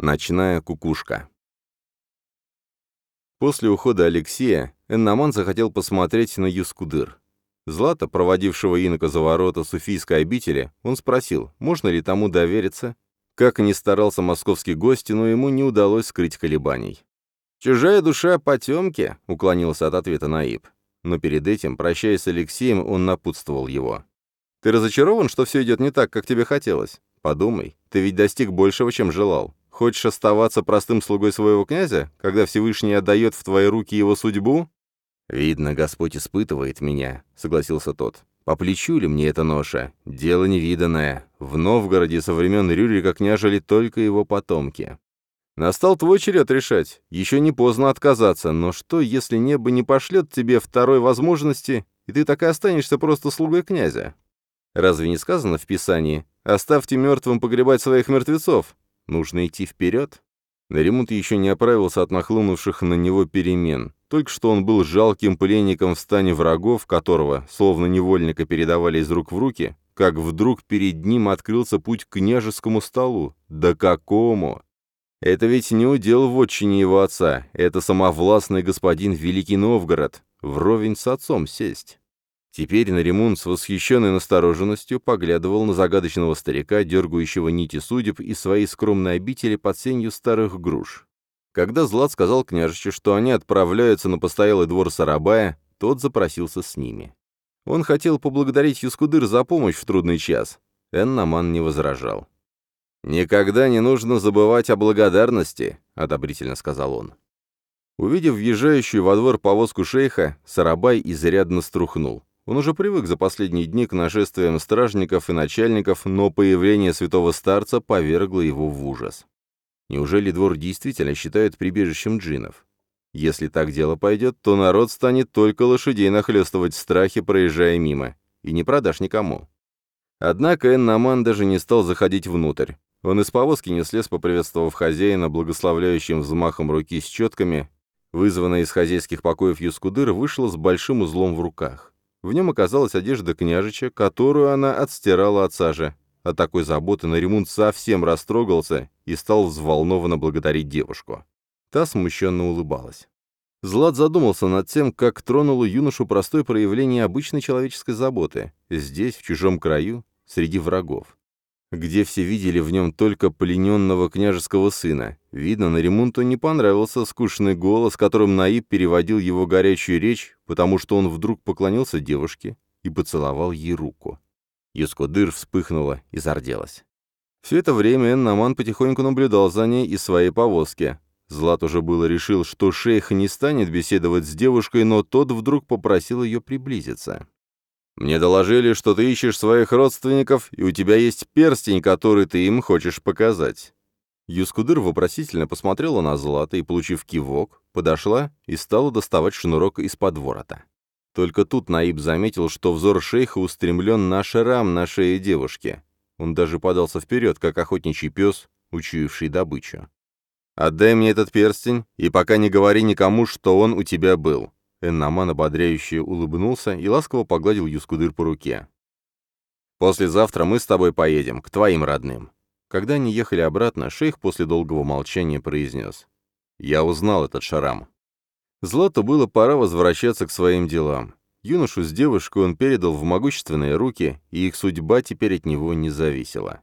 Ночная кукушка. После ухода Алексея Эннаман захотел посмотреть на Юскудыр. Злата, проводившего инока за ворота Суфийской обители, он спросил, можно ли тому довериться. Как ни старался московский гость, но ему не удалось скрыть колебаний. «Чужая душа потемки», — уклонился от ответа Наиб. Но перед этим, прощаясь с Алексеем, он напутствовал его. «Ты разочарован, что все идет не так, как тебе хотелось? Подумай, ты ведь достиг большего, чем желал. Хочешь оставаться простым слугой своего князя, когда Всевышний отдает в твои руки его судьбу?» «Видно, Господь испытывает меня», — согласился тот. «По плечу ли мне эта ноша? Дело невиданное. В Новгороде со времен Рюрика княжили только его потомки. Настал твой черед решать. Еще не поздно отказаться, но что, если небо не пошлет тебе второй возможности, и ты так и останешься просто слугой князя? Разве не сказано в Писании «Оставьте мертвым погребать своих мертвецов»? Нужно идти вперед. Наримут еще не оправился от нахлынувших на него перемен. Только что он был жалким пленником в стане врагов, которого, словно невольника, передавали из рук в руки, как вдруг перед ним открылся путь к княжескому столу. Да какому! Это ведь не удел в отчине его отца, это самовластный господин Великий Новгород, вровень с отцом сесть. Теперь Наримун с восхищенной настороженностью поглядывал на загадочного старика, дергающего нити судеб из своей скромной обители под сенью старых груш. Когда Злат сказал княжичу, что они отправляются на постоялый двор Сарабая, тот запросился с ними. Он хотел поблагодарить Юскудыр за помощь в трудный час. Эннаман не возражал. «Никогда не нужно забывать о благодарности», — одобрительно сказал он. Увидев въезжающую во двор повозку шейха, Сарабай изрядно струхнул. Он уже привык за последние дни к нашествиям стражников и начальников, но появление святого старца повергло его в ужас. Неужели двор действительно считают прибежищем джинов? Если так дело пойдет, то народ станет только лошадей нахлестывать в страхе, проезжая мимо, и не продашь никому. Однако Эннаман даже не стал заходить внутрь. Он из повозки не слез, поприветствовав хозяина благословляющим взмахом руки с четками, вызванная из хозяйских покоев Юскудыр, вышла с большим узлом в руках. В нем оказалась одежда княжича, которую она отстирала от сажи. От такой заботы Наримунд совсем растрогался и стал взволнованно благодарить девушку. Та смущенно улыбалась. Злат задумался над тем, как тронуло юношу простое проявление обычной человеческой заботы. Здесь, в чужом краю, среди врагов. Где все видели в нем только плененного княжеского сына. Видно, на ремонту не понравился скучный голос, которым Наиб переводил его горячую речь, потому что он вдруг поклонился девушке и поцеловал ей руку. Юскодыр вспыхнула и зарделась. Все это время Эннаман потихоньку наблюдал за ней из своей повозки. Злат уже было решил, что шейх не станет беседовать с девушкой, но тот вдруг попросил ее приблизиться. «Мне доложили, что ты ищешь своих родственников, и у тебя есть перстень, который ты им хочешь показать». Юскудыр вопросительно посмотрела на Злата и, получив кивок, подошла и стала доставать шнурок из-под ворота. Только тут Наиб заметил, что взор шейха устремлен на шрам на шее девушки. Он даже подался вперед, как охотничий пес, учуявший добычу. «Отдай мне этот перстень, и пока не говори никому, что он у тебя был. Эннаман ободряюще улыбнулся и ласково погладил Юскудыр по руке. «Послезавтра мы с тобой поедем, к твоим родным». Когда они ехали обратно, шейх после долгого молчания произнес. «Я узнал этот шарам». Злату было пора возвращаться к своим делам. Юношу с девушкой он передал в могущественные руки, и их судьба теперь от него не зависела.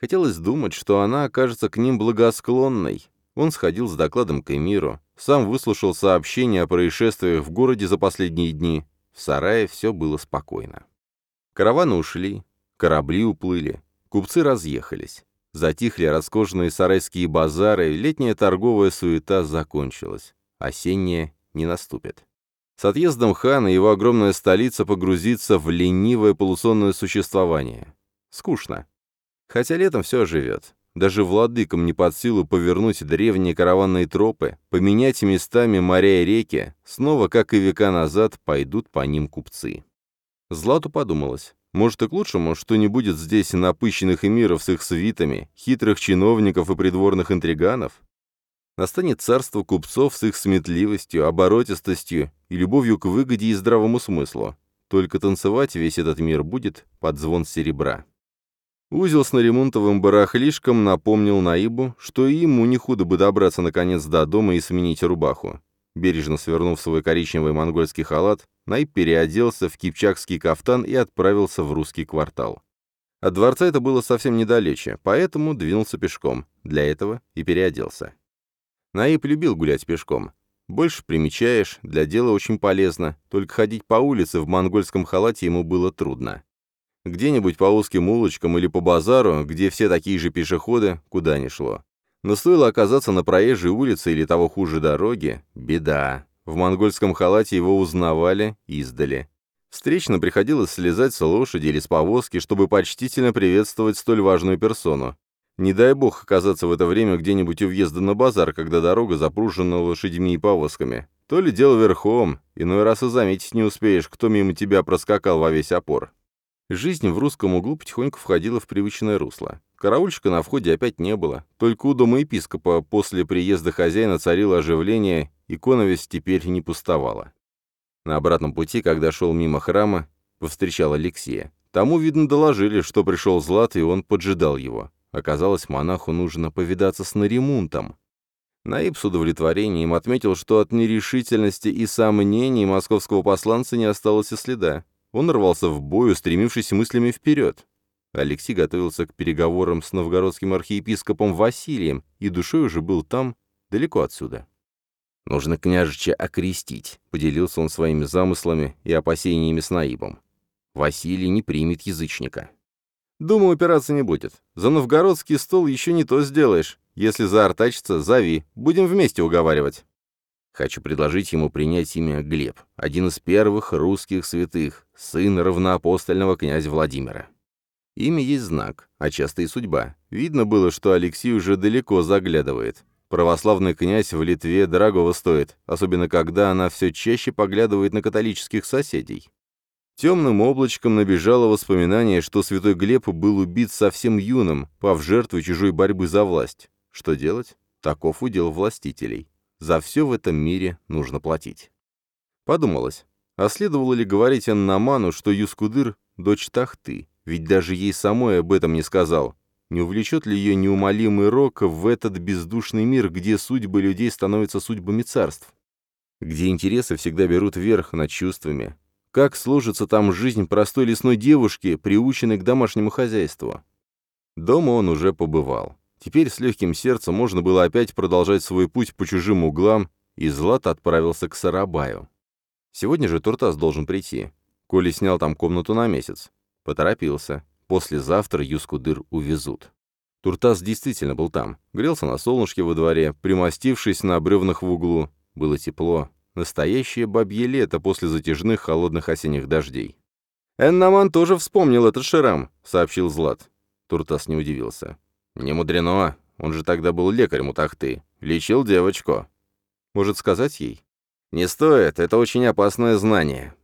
Хотелось думать, что она окажется к ним благосклонной. Он сходил с докладом к эмиру, сам выслушал сообщения о происшествиях в городе за последние дни. В сарае все было спокойно. Караваны ушли, корабли уплыли, купцы разъехались. Затихли роскошные сарайские базары, летняя торговая суета закончилась. Осенняя не наступит. С отъездом хана его огромная столица погрузится в ленивое полусонное существование. Скучно. Хотя летом все оживет. Даже владыкам не под силу повернуть древние караванные тропы, поменять местами моря и реки, снова, как и века назад, пойдут по ним купцы. Злату подумалось, может и к лучшему, что не будет здесь напыщенных эмиров с их свитами, хитрых чиновников и придворных интриганов? Настанет царство купцов с их сметливостью, оборотистостью и любовью к выгоде и здравому смыслу. Только танцевать весь этот мир будет под звон серебра. Узел с наремонтовым барахлишком напомнил Наибу, что ему не худо бы добраться наконец до дома и сменить рубаху. Бережно свернув свой коричневый монгольский халат, Наиб переоделся в кипчакский кафтан и отправился в русский квартал. От дворца это было совсем недалече, поэтому двинулся пешком. Для этого и переоделся. Наиб любил гулять пешком. Больше примечаешь, для дела очень полезно, только ходить по улице в монгольском халате ему было трудно. Где-нибудь по узким улочкам или по базару, где все такие же пешеходы, куда ни шло. Но стоило оказаться на проезжей улице или того хуже дороги — беда. В монгольском халате его узнавали издали. Встречно приходилось слезать с лошади или с повозки, чтобы почтительно приветствовать столь важную персону. Не дай бог оказаться в это время где-нибудь у въезда на базар, когда дорога запружена лошадьми и повозками. То ли дело верхом, иной раз и заметить не успеешь, кто мимо тебя проскакал во весь опор. Жизнь в русском углу потихоньку входила в привычное русло. Караульщика на входе опять не было. Только у дома епископа после приезда хозяина царило оживление, иконовесть теперь не пустовала. На обратном пути, когда шел мимо храма, повстречал Алексея. Тому, видно, доложили, что пришел Злат, и он поджидал его. Оказалось, монаху нужно повидаться с Наримунтом. Наиб с удовлетворением отметил, что от нерешительности и сомнений московского посланца не осталось и следа. Он рвался в бой, устремившись мыслями вперед. Алексей готовился к переговорам с новгородским архиепископом Василием, и душой уже был там, далеко отсюда. «Нужно княжича окрестить», — поделился он своими замыслами и опасениями с Наибом. «Василий не примет язычника». «Думаю, упираться не будет. За новгородский стол еще не то сделаешь. Если заортачится, зови. Будем вместе уговаривать». Хочу предложить ему принять имя Глеб, один из первых русских святых, сын равноапостольного князя Владимира. Имя есть знак, а часто и судьба. Видно было, что Алексей уже далеко заглядывает. Православный князь в Литве дорогого стоит, особенно когда она все чаще поглядывает на католических соседей. Темным облачком набежало воспоминание, что святой Глеб был убит совсем юным, пав жертвой чужой борьбы за власть. Что делать? Таков удел властителей. За все в этом мире нужно платить. Подумалось, а следовало ли говорить Аннаману, что Юскудыр — дочь Тахты, ведь даже ей самой об этом не сказал. Не увлечет ли ее неумолимый рок в этот бездушный мир, где судьбы людей становятся судьбами царств? Где интересы всегда берут верх над чувствами? Как сложится там жизнь простой лесной девушки, приученной к домашнему хозяйству? Дома он уже побывал. Теперь с легким сердцем можно было опять продолжать свой путь по чужим углам, и Злат отправился к Сарабаю. Сегодня же Туртас должен прийти. Коли снял там комнату на месяц. Поторопился. Послезавтра Юскудыр увезут. Туртас действительно был там. Грелся на солнышке во дворе, примостившись на бревнах в углу. Было тепло. Настоящее бабье лето после затяжных холодных осенних дождей. «Эннаман тоже вспомнил этот шрам», — сообщил Злат. Туртас не удивился. «Не мудрено. Он же тогда был лекарем у Тахты. Лечил девочку. Может, сказать ей?» «Не стоит. Это очень опасное знание.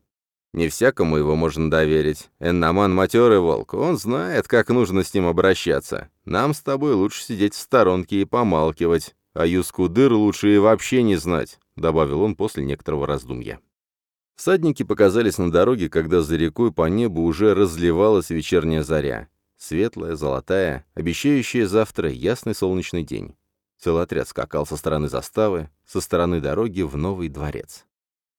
Не всякому его можно доверить. Эннаман матерый волк. Он знает, как нужно с ним обращаться. Нам с тобой лучше сидеть в сторонке и помалкивать. А Юскудыр лучше и вообще не знать», — добавил он после некоторого раздумья. Садники показались на дороге, когда за рекой по небу уже разливалась вечерняя заря. Светлая, золотая, обещающая завтра ясный солнечный день. Целый отряд скакал со стороны заставы, со стороны дороги в новый дворец.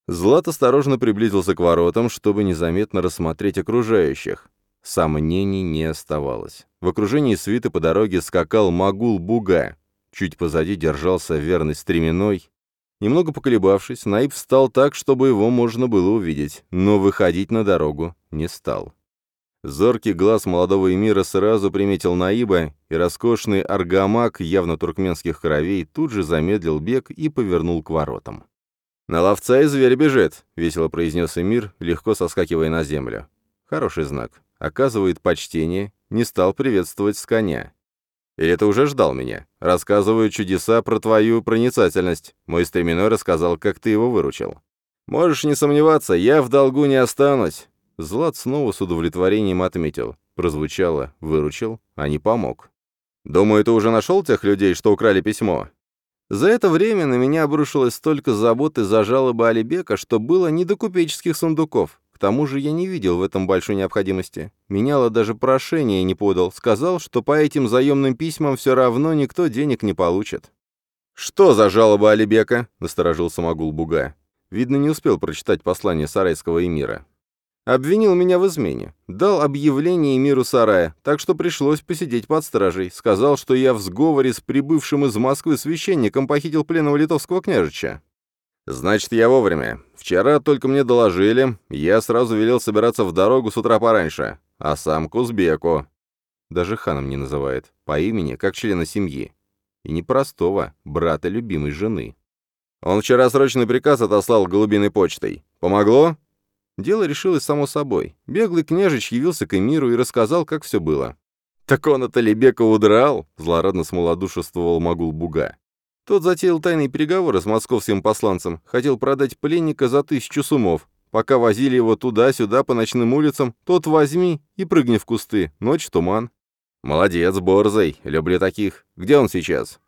Злат осторожно приблизился к воротам, чтобы незаметно рассмотреть окружающих. Сомнений не оставалось. В окружении свиты по дороге скакал Магул-Буга. Чуть позади держался верный стременной. Немного поколебавшись, Наиб встал так, чтобы его можно было увидеть, но выходить на дорогу не стал. Зоркий глаз молодого эмира сразу приметил Наиба, и роскошный аргамак явно туркменских кровей тут же замедлил бег и повернул к воротам. «На ловца и зверь бежит», — весело произнес эмир, легко соскакивая на землю. Хороший знак. Оказывает почтение, не стал приветствовать с коня. Или ты уже ждал меня? Рассказываю чудеса про твою проницательность. Мой стременной рассказал, как ты его выручил. Можешь не сомневаться, я в долгу не останусь. Злат снова с удовлетворением отметил. Прозвучало «выручил», а не «помог». «Думаю, ты уже нашел тех людей, что украли письмо?» За это время на меня обрушилось столько забот из-за жалобы Алибека, что было не до купеческих сундуков. К тому же я не видел в этом большой необходимости. Меняло даже прошение не подал, сказал, что по этим заемным письмам все равно никто денег не получит. «Что за жалоба Алибека?» — насторожился Магул Буга. Видно, не успел прочитать послание сарайского эмира. Обвинил меня в измене. Дал объявление миру сарая, так что пришлось посидеть под стражей. Сказал, что я в сговоре с прибывшим из Москвы священником похитил пленного литовского княжича. Значит, я вовремя. Вчера только мне доложили, я сразу велел собираться в дорогу с утра пораньше. А сам к узбеку. Даже ханом не называет. По имени, как члена семьи. И не простого, брата любимой жены. Он вчера срочный приказ отослал голубиной почтой. Помогло? Дело решилось само собой. Беглый княжич явился к эмиру и рассказал, как все было. «Так он от Алибека удрал!» — злорадно смолодушествовал Магул Буга. Тот затеял тайные переговоры с московским посланцем, хотел продать пленника за тысячу сумов. Пока возили его туда-сюда по ночным улицам, тот возьми и прыгни в кусты, ночь туман. «Молодец, Борзый, люблю таких. Где он сейчас?»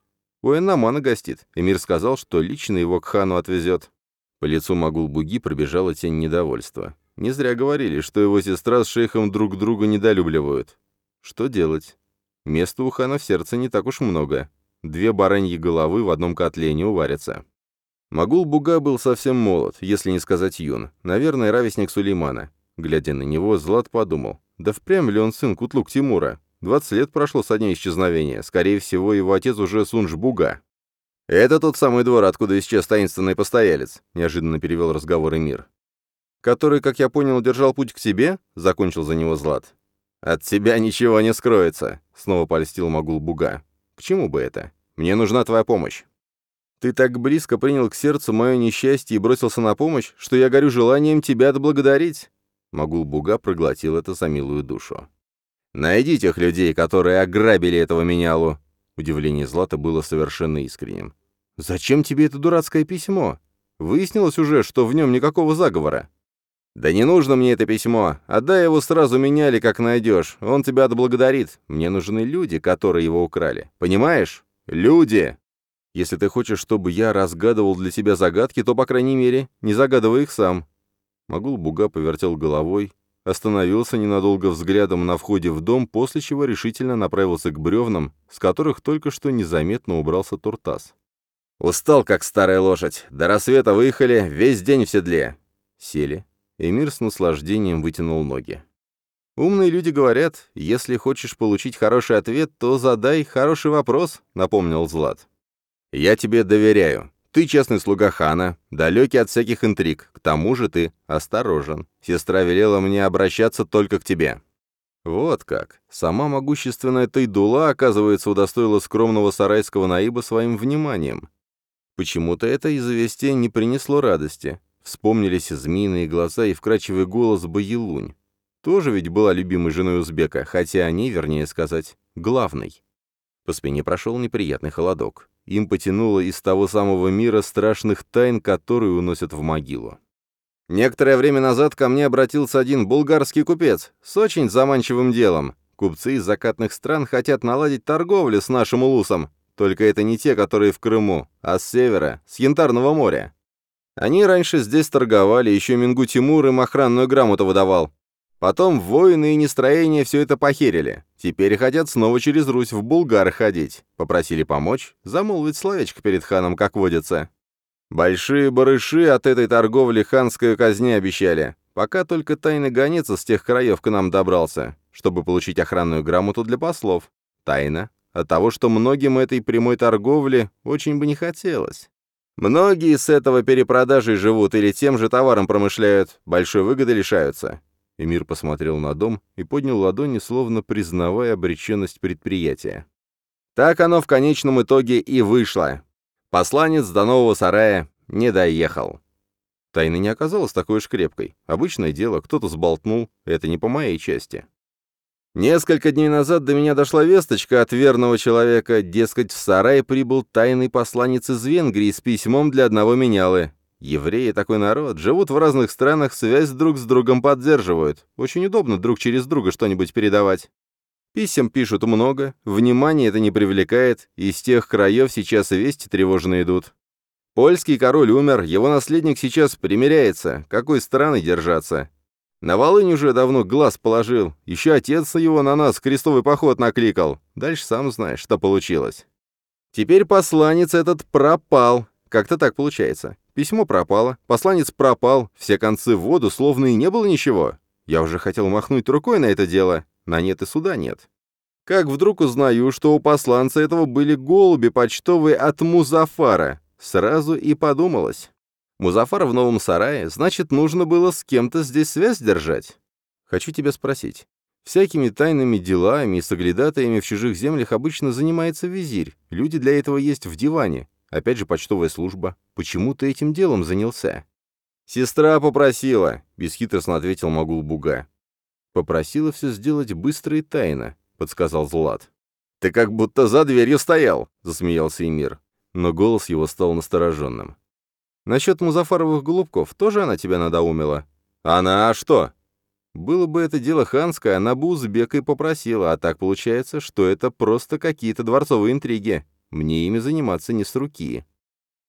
У Эннамана гостит. Эмир сказал, что лично его к хану отвезет. По лицу Магул-Буги пробежала тень недовольства. Не зря говорили, что его сестра с шейхом друг друга недолюбливают. Что делать? Места у хана в сердце не так уж много. Две бараньи головы в одном котле не уварятся. Магул-Буга был совсем молод, если не сказать юн. Наверное, ровесник Сулеймана. Глядя на него, Злат подумал, да впрямь ли он сын Кутлук Тимура? 20 лет прошло со дня исчезновения. Скорее всего, его отец уже Сунж-Буга. «Это тот самый двор, откуда исчез таинственный постоялец», — неожиданно перевел разговор Эмир. «Который, как я понял, держал путь к себе?» — закончил за него Злат. «От тебя ничего не скроется», — снова польстил Магул Буга. «К чему бы это? Мне нужна твоя помощь». «Ты так близко принял к сердцу мое несчастье и бросился на помощь, что я горю желанием тебя отблагодарить». Магул Буга проглотил это за милую душу. «Найди тех людей, которые ограбили этого менялу. Удивление Злата было совершенно искренним. «Зачем тебе это дурацкое письмо? Выяснилось уже, что в нем никакого заговора». «Да не нужно мне это письмо. Отдай его сразу меняли, как найдешь. Он тебя отблагодарит. Мне нужны люди, которые его украли. Понимаешь? Люди!» «Если ты хочешь, чтобы я разгадывал для тебя загадки, то, по крайней мере, не загадывай их сам». Магул Буга повертел головой, остановился ненадолго взглядом на входе в дом, после чего решительно направился к бревнам, с которых только что незаметно убрался Туртас. «Устал, как старая лошадь. До рассвета выехали, весь день в седле». Сели. Эмир с наслаждением вытянул ноги. «Умные люди говорят, если хочешь получить хороший ответ, то задай хороший вопрос», — напомнил Злат. «Я тебе доверяю. Ты честный слуга хана, далекий от всяких интриг, к тому же ты осторожен. Сестра велела мне обращаться только к тебе». Вот как. Сама могущественная Тайдула, оказывается, удостоила скромного сарайского наиба своим вниманием. Почему-то это известие не принесло радости. Вспомнились змеиные глаза и вкрадчивый голос Баелунь. Тоже ведь была любимой женой узбека, хотя они, вернее сказать, главной. По спине прошел неприятный холодок. Им потянуло из того самого мира страшных тайн, которые уносят в могилу. Некоторое время назад ко мне обратился один булгарский купец с очень заманчивым делом. Купцы из закатных стран хотят наладить торговлю с нашим улусом, только это не те, которые в Крыму, а с севера, с Янтарного моря. Они раньше здесь торговали, еще Мингу Тимур им охранную грамоту выдавал. Потом воины и нестроения все это похерили. Теперь хотят снова через Русь в Булгар ходить. Попросили помочь, замолвить словечко перед ханом, как водится. Большие барыши от этой торговли ханской казни обещали. Пока только тайный гонец с тех краев к нам добрался, чтобы получить охранную грамоту для послов. Тайна. От того, что многим этой прямой торговли очень бы не хотелось. Многие с этого перепродажей живут или тем же товаром промышляют, большой выгоды лишаются. Эмир посмотрел на дом и поднял ладони, словно признавая обреченность предприятия. Так оно в конечном итоге и вышло. Посланец до нового сарая не доехал. Тайна не оказалась такой уж крепкой. Обычное дело, кто-то сболтнул, это не по моей части. Несколько дней назад до меня дошла весточка от верного человека, дескать, в сарай прибыл тайный посланец из Венгрии с письмом для одного менялы. Евреи такой народ, живут в разных странах, связь друг с другом поддерживают. Очень удобно друг через друга что-нибудь передавать. Писем пишут много, внимание это не привлекает, из тех краев сейчас вести тревожно идут. Польский король умер, его наследник сейчас примиряется, какой страны держаться. На Волынь уже давно глаз положил. Еще отец его на нас крестовый поход накликал. Дальше сам знаешь, что получилось. Теперь посланец этот пропал. Как-то так получается. Письмо пропало, посланец пропал, все концы в воду, словно и не было ничего. Я уже хотел махнуть рукой на это дело, на нет и суда нет. Как вдруг узнаю, что у посланца этого были голуби почтовые от Музафара. Сразу и подумалось. Музафар в новом сарае, значит, нужно было с кем-то здесь связь держать. Хочу тебя спросить. Всякими тайными делами и соглядатаями в чужих землях обычно занимается визирь. Люди для этого есть в диване. Опять же, почтовая служба. Почему ты этим делом занялся? «Сестра попросила», — бесхитростно ответил Магул Буга. «Попросила все сделать быстро и тайно», — подсказал Злат. «Ты как будто за дверью стоял», — засмеялся Эмир. Но голос его стал настороженным. «Насчет Музафаровых голубков тоже она тебя надоумила?» «Она а что?» «Было бы это дело ханское, она бы узбека попросила, а так получается, что это просто какие-то дворцовые интриги. Мне ими заниматься не с руки.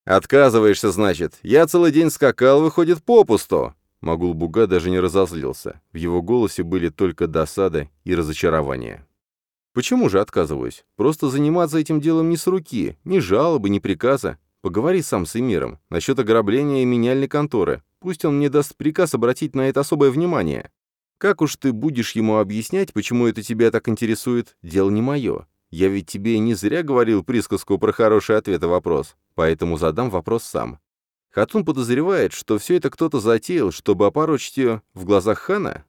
«Отказываешься, значит? Я целый день скакал, выходит, попусту!» Магул Буга даже не разозлился. В его голосе были только досада и разочарование. «Почему же отказываюсь? Просто заниматься этим делом не с руки, ни жалобы, ни приказа. Поговори сам с Эмиром насчет ограбления и меняльной конторы. Пусть он мне даст приказ обратить на это особое внимание. Как уж ты будешь ему объяснять, почему это тебя так интересует, дело не мое. Я ведь тебе не зря говорил присказку про хороший ответ и вопрос, поэтому задам вопрос сам. Хатун подозревает, что все это кто-то затеял, чтобы опорочить ее в глазах хана?